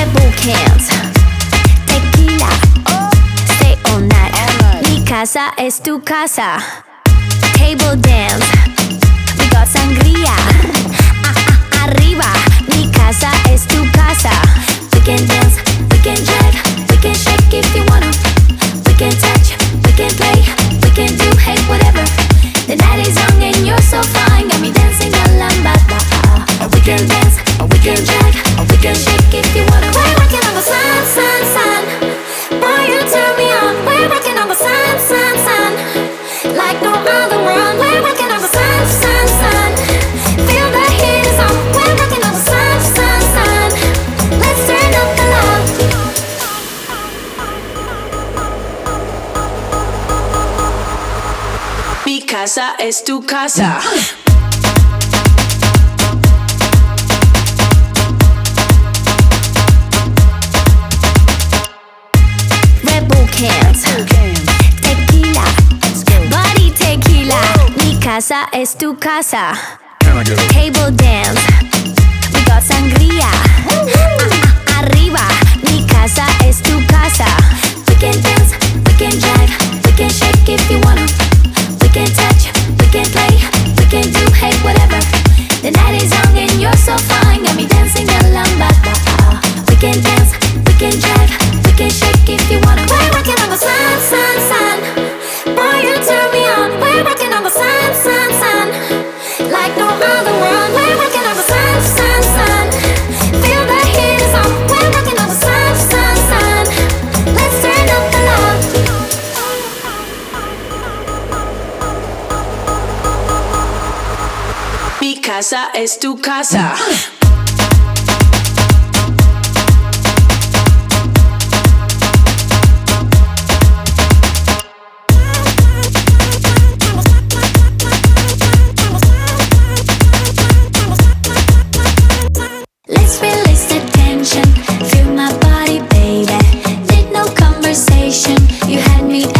Rebel Camps Tequila. Oh, stay all night. Mi casa es tu casa. Table dance. We got sangria. Ah, ah, arriba. casa es tu casa. Red Bull cans, tequila, body tequila. Mi casa es tu casa. Table dance, we got some you're so fine. Got me dancing We can dance, we can drive, we can shake if you wanna. We're working on the slide, slide. casa es tu casa. Let's release the tension. Feel my body, baby. Need no conversation. You had me.